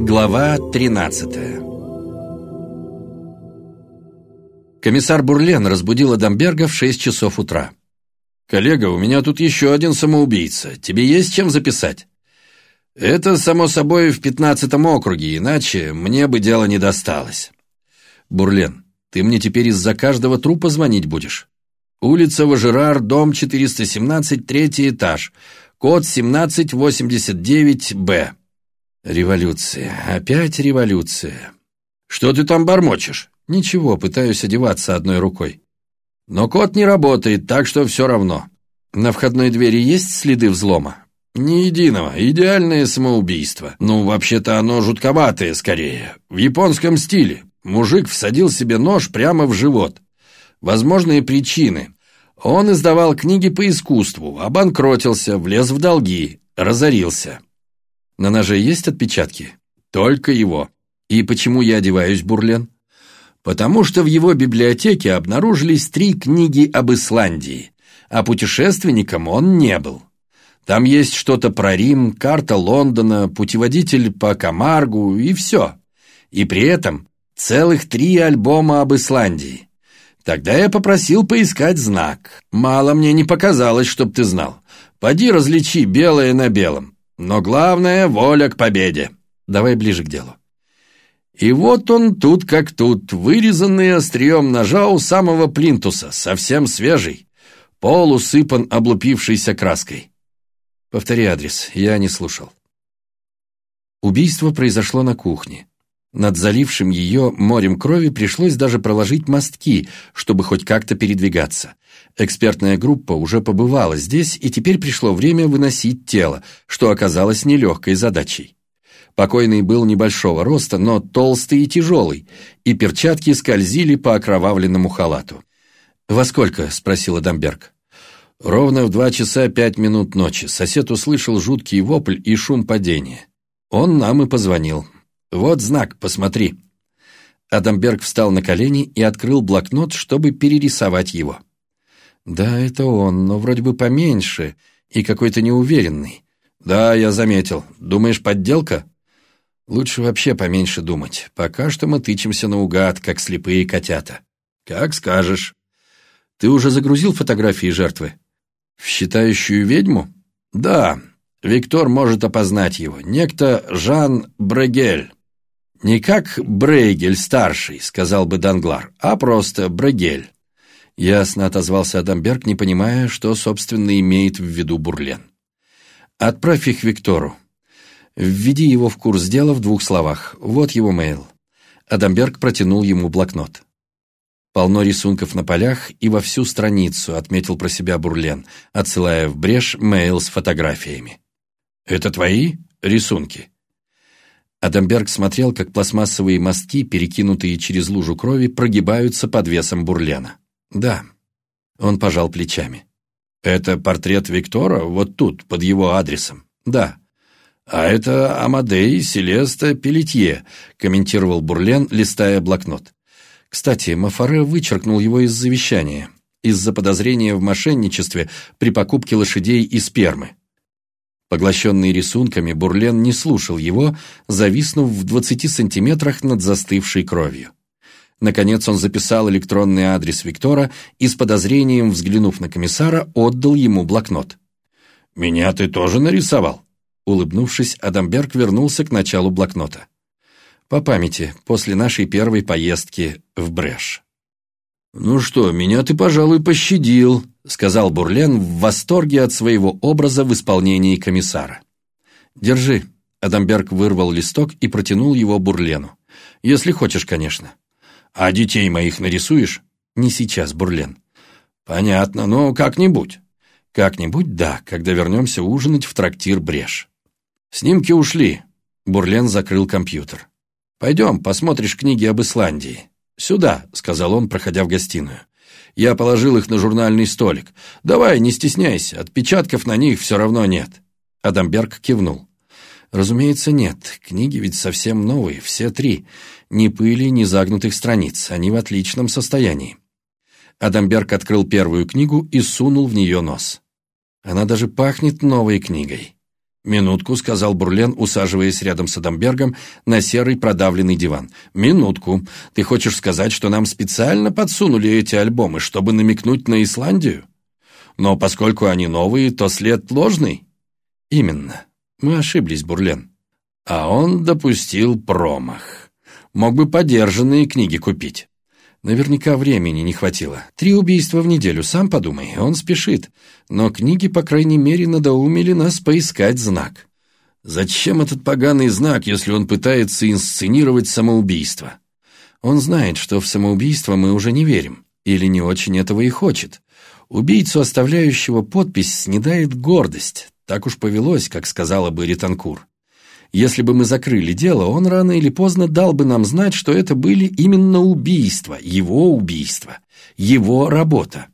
Глава 13 Комиссар Бурлен разбудил Адамберга в 6 часов утра. «Коллега, у меня тут еще один самоубийца. Тебе есть чем записать?» «Это, само собой, в пятнадцатом округе, иначе мне бы дело не досталось». «Бурлен, ты мне теперь из-за каждого трупа звонить будешь?» «Улица Важерар, дом 417, третий этаж, код 1789-Б». «Революция, опять революция». «Что ты там бормочешь?» «Ничего, пытаюсь одеваться одной рукой». «Но код не работает, так что все равно». «На входной двери есть следы взлома?» «Ни единого. Идеальное самоубийство. Ну, вообще-то оно жутковатое, скорее. В японском стиле. Мужик всадил себе нож прямо в живот. Возможные причины. Он издавал книги по искусству, обанкротился, влез в долги, разорился. На ноже есть отпечатки? Только его. И почему я одеваюсь, Бурлен? потому что в его библиотеке обнаружились три книги об Исландии, а путешественником он не был. Там есть что-то про Рим, карта Лондона, путеводитель по Камаргу и все. И при этом целых три альбома об Исландии. Тогда я попросил поискать знак. Мало мне не показалось, чтоб ты знал. Поди различи белое на белом. Но главное — воля к победе. Давай ближе к делу. И вот он тут как тут, вырезанный острием ножа у самого плинтуса, совсем свежий. Пол облупившейся краской. Повтори адрес, я не слушал. Убийство произошло на кухне. Над залившим ее морем крови пришлось даже проложить мостки, чтобы хоть как-то передвигаться. Экспертная группа уже побывала здесь, и теперь пришло время выносить тело, что оказалось нелегкой задачей. Покойный был небольшого роста, но толстый и тяжелый, и перчатки скользили по окровавленному халату. «Во сколько?» – спросил Адамберг. Ровно в два часа пять минут ночи сосед услышал жуткий вопль и шум падения. Он нам и позвонил. «Вот знак, посмотри». Адамберг встал на колени и открыл блокнот, чтобы перерисовать его. «Да, это он, но вроде бы поменьше и какой-то неуверенный». «Да, я заметил. Думаешь, подделка?» Лучше вообще поменьше думать. Пока что мы тычемся наугад, как слепые котята. Как скажешь. Ты уже загрузил фотографии жертвы? В считающую ведьму? Да. Виктор может опознать его. Некто Жан Брегель. Не как Брейгель-старший, сказал бы Данглар, а просто Брегель. Ясно отозвался Адамберг, не понимая, что, собственно, имеет в виду Бурлен. Отправь их Виктору. Введи его в курс дела в двух словах. Вот его мейл». Адамберг протянул ему блокнот. «Полно рисунков на полях и во всю страницу», — отметил про себя Бурлен, отсылая в брешь мейл с фотографиями. «Это твои рисунки?» Адамберг смотрел, как пластмассовые мостки, перекинутые через лужу крови, прогибаются под весом Бурлена. «Да». Он пожал плечами. «Это портрет Виктора вот тут, под его адресом?» «Да». «А это Амадей Селеста Пелетье», — комментировал Бурлен, листая блокнот. Кстати, Мафаре вычеркнул его из завещания, из-за подозрения в мошенничестве при покупке лошадей и спермы. Поглощенный рисунками, Бурлен не слушал его, зависнув в 20 сантиметрах над застывшей кровью. Наконец он записал электронный адрес Виктора и с подозрением, взглянув на комиссара, отдал ему блокнот. «Меня ты тоже нарисовал?» Улыбнувшись, Адамберг вернулся к началу блокнота. «По памяти, после нашей первой поездки в Бреш». «Ну что, меня ты, пожалуй, пощадил», — сказал Бурлен в восторге от своего образа в исполнении комиссара. «Держи». Адамберг вырвал листок и протянул его Бурлену. «Если хочешь, конечно». «А детей моих нарисуешь?» «Не сейчас, Бурлен». «Понятно, но как-нибудь». «Как-нибудь, да, когда вернемся ужинать в трактир Бреш». Снимки ушли. Бурлен закрыл компьютер. «Пойдем, посмотришь книги об Исландии». «Сюда», — сказал он, проходя в гостиную. Я положил их на журнальный столик. «Давай, не стесняйся, отпечатков на них все равно нет». Адамберг кивнул. «Разумеется, нет. Книги ведь совсем новые, все три. Ни пыли, ни загнутых страниц. Они в отличном состоянии». Адамберг открыл первую книгу и сунул в нее нос. Она даже пахнет новой книгой. «Минутку», — сказал Бурлен, усаживаясь рядом с Адамбергом на серый продавленный диван. «Минутку. Ты хочешь сказать, что нам специально подсунули эти альбомы, чтобы намекнуть на Исландию? Но поскольку они новые, то след ложный?» «Именно. Мы ошиблись, Бурлен». А он допустил промах. Мог бы подержанные книги купить. Наверняка времени не хватило. Три убийства в неделю, сам подумай, он спешит. Но книги, по крайней мере, надоумили нас поискать знак. Зачем этот поганый знак, если он пытается инсценировать самоубийство? Он знает, что в самоубийство мы уже не верим. Или не очень этого и хочет. Убийцу, оставляющего подпись, снедает гордость. Так уж повелось, как сказала бы Ританкур. Если бы мы закрыли дело, он рано или поздно дал бы нам знать, что это были именно убийства, его убийства, его работа,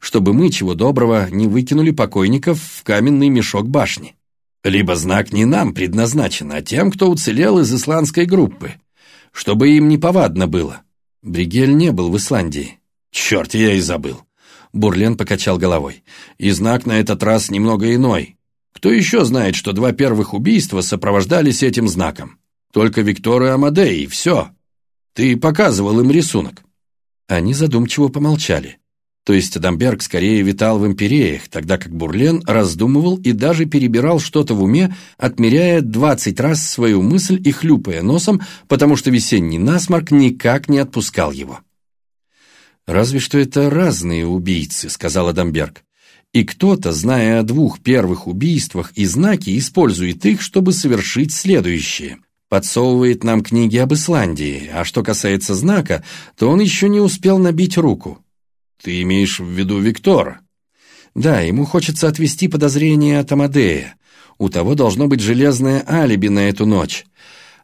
чтобы мы, чего доброго, не выкинули покойников в каменный мешок башни. Либо знак не нам предназначен, а тем, кто уцелел из исландской группы, чтобы им не повадно было. Бригель не был в Исландии. Черт, я и забыл. Бурлен покачал головой. И знак на этот раз немного иной. Кто еще знает, что два первых убийства сопровождались этим знаком? Только Виктор и Амадей, и все. Ты показывал им рисунок». Они задумчиво помолчали. То есть Адамберг скорее витал в империях, тогда как Бурлен раздумывал и даже перебирал что-то в уме, отмеряя двадцать раз свою мысль и хлюпая носом, потому что весенний насморк никак не отпускал его. «Разве что это разные убийцы», — сказал Адамберг. И кто-то, зная о двух первых убийствах и знаки, использует их, чтобы совершить следующее. Подсовывает нам книги об Исландии, а что касается знака, то он еще не успел набить руку. Ты имеешь в виду Виктора? Да, ему хочется отвести подозрение от Амадея. У того должно быть железное алиби на эту ночь.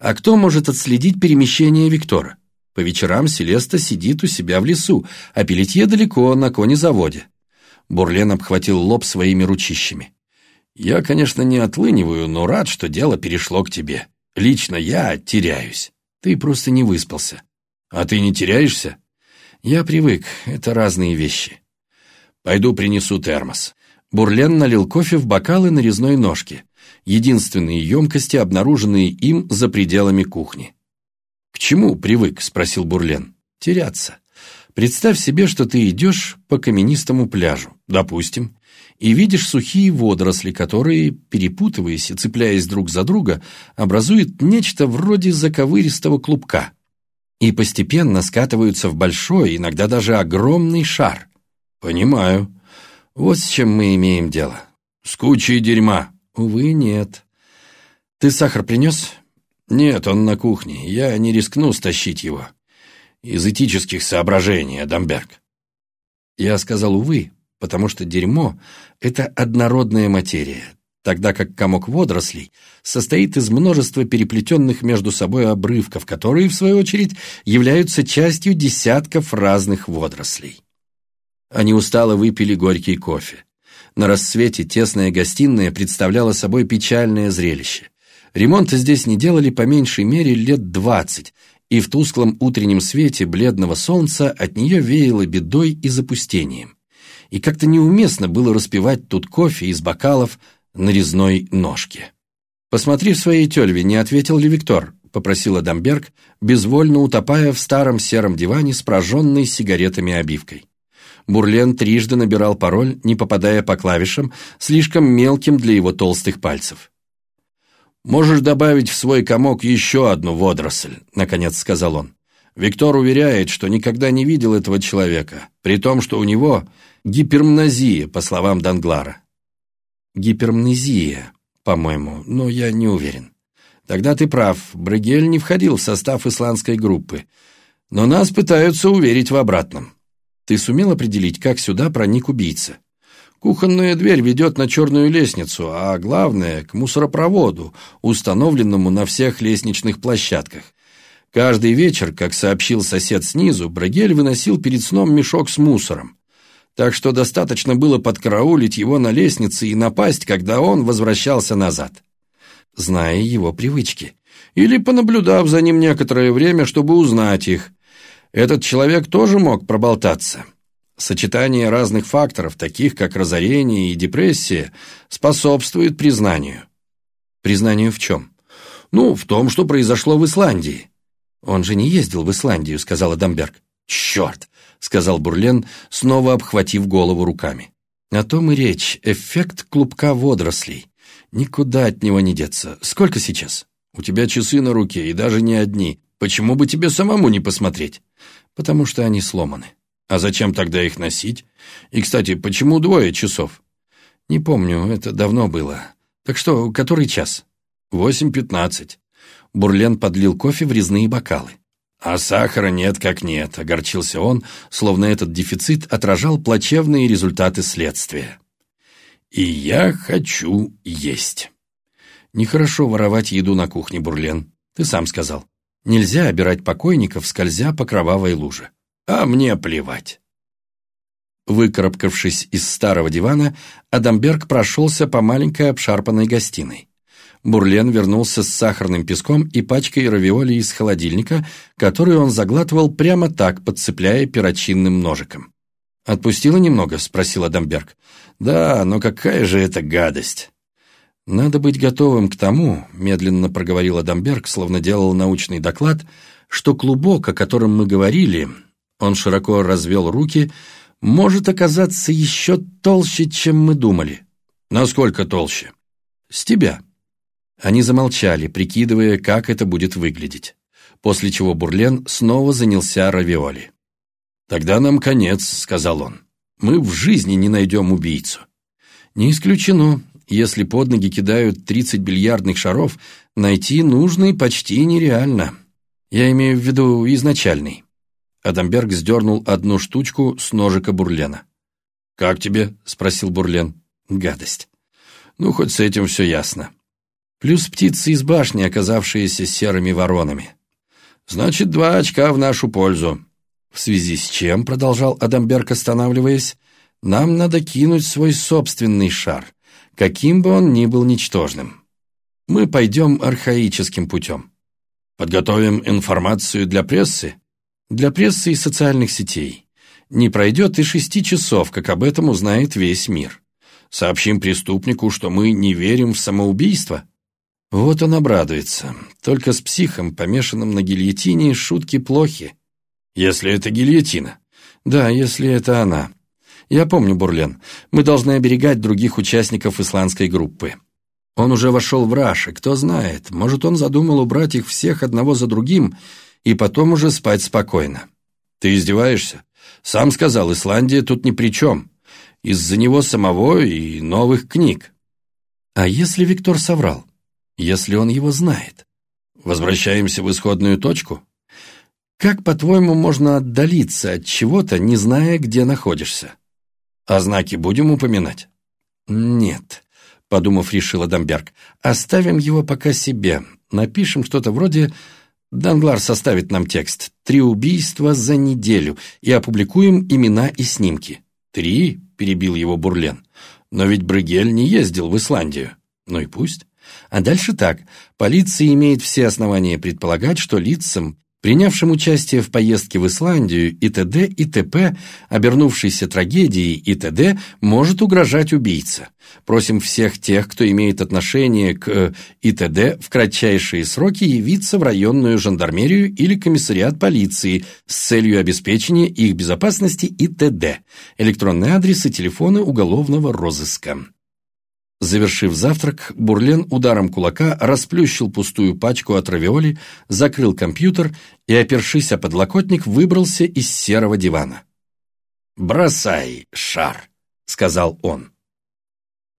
А кто может отследить перемещение Виктора? По вечерам Селеста сидит у себя в лесу, а Пелетье далеко, на конезаводе. Бурлен обхватил лоб своими ручищами. «Я, конечно, не отлыниваю, но рад, что дело перешло к тебе. Лично я теряюсь. Ты просто не выспался. А ты не теряешься?» «Я привык. Это разные вещи». «Пойду принесу термос». Бурлен налил кофе в бокалы на резной ножке. Единственные емкости, обнаруженные им за пределами кухни. «К чему привык?» – спросил Бурлен. «Теряться». Представь себе, что ты идешь по каменистому пляжу, допустим, и видишь сухие водоросли, которые, перепутываясь и цепляясь друг за друга, образуют нечто вроде заковыристого клубка и постепенно скатываются в большой, иногда даже огромный шар. Понимаю. Вот с чем мы имеем дело. С кучей дерьма. Увы, нет. Ты сахар принес? Нет, он на кухне. Я не рискну стащить его из этических соображений, Адамберг. Я сказал «увы», потому что дерьмо – это однородная материя, тогда как комок водорослей состоит из множества переплетенных между собой обрывков, которые, в свою очередь, являются частью десятков разных водорослей. Они устало выпили горький кофе. На рассвете тесная гостиная представляла собой печальное зрелище. Ремонта здесь не делали по меньшей мере лет двадцать, и в тусклом утреннем свете бледного солнца от нее веяло бедой и запустением. И как-то неуместно было распивать тут кофе из бокалов на резной ножке. «Посмотри в своей тельве, не ответил ли Виктор?» — попросила Дамберг, безвольно утопая в старом сером диване с прожженной сигаретами обивкой. Бурлен трижды набирал пароль, не попадая по клавишам, слишком мелким для его толстых пальцев. «Можешь добавить в свой комок еще одну водоросль», — наконец сказал он. Виктор уверяет, что никогда не видел этого человека, при том, что у него гипермнезия, по словам Данглара. Гипермнезия, по-моему, но я не уверен. Тогда ты прав, Брегель не входил в состав исландской группы, но нас пытаются уверить в обратном. Ты сумел определить, как сюда проник убийца? Кухонная дверь ведет на черную лестницу, а главное, к мусоропроводу, установленному на всех лестничных площадках. Каждый вечер, как сообщил сосед снизу, Брагель выносил перед сном мешок с мусором. Так что достаточно было подкараулить его на лестнице и напасть, когда он возвращался назад. Зная его привычки. Или понаблюдав за ним некоторое время, чтобы узнать их. Этот человек тоже мог проболтаться. Сочетание разных факторов, таких как разорение и депрессия, способствует признанию. Признанию в чем? Ну, в том, что произошло в Исландии. Он же не ездил в Исландию, сказал Адамберг. Черт, сказал Бурлен, снова обхватив голову руками. О том и речь. Эффект клубка водорослей. Никуда от него не деться. Сколько сейчас? У тебя часы на руке, и даже не одни. Почему бы тебе самому не посмотреть? Потому что они сломаны. А зачем тогда их носить? И, кстати, почему двое часов? Не помню, это давно было. Так что, который час? Восемь пятнадцать. Бурлен подлил кофе в резные бокалы. «А сахара нет как нет», — огорчился он, словно этот дефицит отражал плачевные результаты следствия. «И я хочу есть». «Нехорошо воровать еду на кухне, Бурлен. Ты сам сказал. Нельзя обирать покойников, скользя по кровавой луже. А мне плевать». Выкарабкавшись из старого дивана, Адамберг прошелся по маленькой обшарпанной гостиной. Бурлен вернулся с сахарным песком и пачкой равиоли из холодильника, которую он заглатывал прямо так, подцепляя перочинным ножиком. «Отпустила немного?» — спросил Адамберг. «Да, но какая же это гадость!» «Надо быть готовым к тому», — медленно проговорил Адамберг, словно делал научный доклад, «что клубок, о котором мы говорили, он широко развел руки, может оказаться еще толще, чем мы думали». «Насколько толще?» «С тебя». Они замолчали, прикидывая, как это будет выглядеть. После чего Бурлен снова занялся равиоли. «Тогда нам конец», — сказал он. «Мы в жизни не найдем убийцу». «Не исключено. Если под ноги кидают 30 бильярдных шаров, найти нужный почти нереально. Я имею в виду изначальный». Адамберг сдернул одну штучку с ножика Бурлена. «Как тебе?» — спросил Бурлен. «Гадость. Ну, хоть с этим все ясно. Плюс птицы из башни, оказавшиеся серыми воронами. Значит, два очка в нашу пользу. В связи с чем, продолжал Адамберг, останавливаясь, нам надо кинуть свой собственный шар, каким бы он ни был ничтожным. Мы пойдем архаическим путем. Подготовим информацию для прессы? Для прессы и социальных сетей. Не пройдет и шести часов, как об этом узнает весь мир. Сообщим преступнику, что мы не верим в самоубийство – вот он обрадуется. Только с психом, помешанным на гильотине, шутки плохи. Если это гильотина. Да, если это она. Я помню, Бурлен, мы должны оберегать других участников исландской группы. Он уже вошел в раш, и кто знает, может, он задумал убрать их всех одного за другим и потом уже спать спокойно. Ты издеваешься? Сам сказал, Исландия тут ни при чем. Из-за него самого и новых книг. А если Виктор соврал? если он его знает. Возвращаемся в исходную точку? Как, по-твоему, можно отдалиться от чего-то, не зная, где находишься? А знаки будем упоминать? Нет, подумав, решил Адамберг. Оставим его пока себе. Напишем что-то вроде Данглар составит нам текст «Три убийства за неделю» и опубликуем имена и снимки. «Три?» – перебил его Бурлен. «Но ведь Брюгель не ездил в Исландию». «Ну и пусть. А дальше так. Полиция имеет все основания предполагать, что лицам, принявшим участие в поездке в Исландию и т.д. и т.п., обернувшейся трагедией и т.д., может угрожать убийца. Просим всех тех, кто имеет отношение к э, и т.д. в кратчайшие сроки явиться в районную жандармерию или комиссариат полиции с целью обеспечения их безопасности и т.д. Электронный адрес и телефоны уголовного розыска. Завершив завтрак, Бурлен ударом кулака расплющил пустую пачку от равиоли, закрыл компьютер и, опершись о подлокотник, выбрался из серого дивана. «Бросай шар», — сказал он.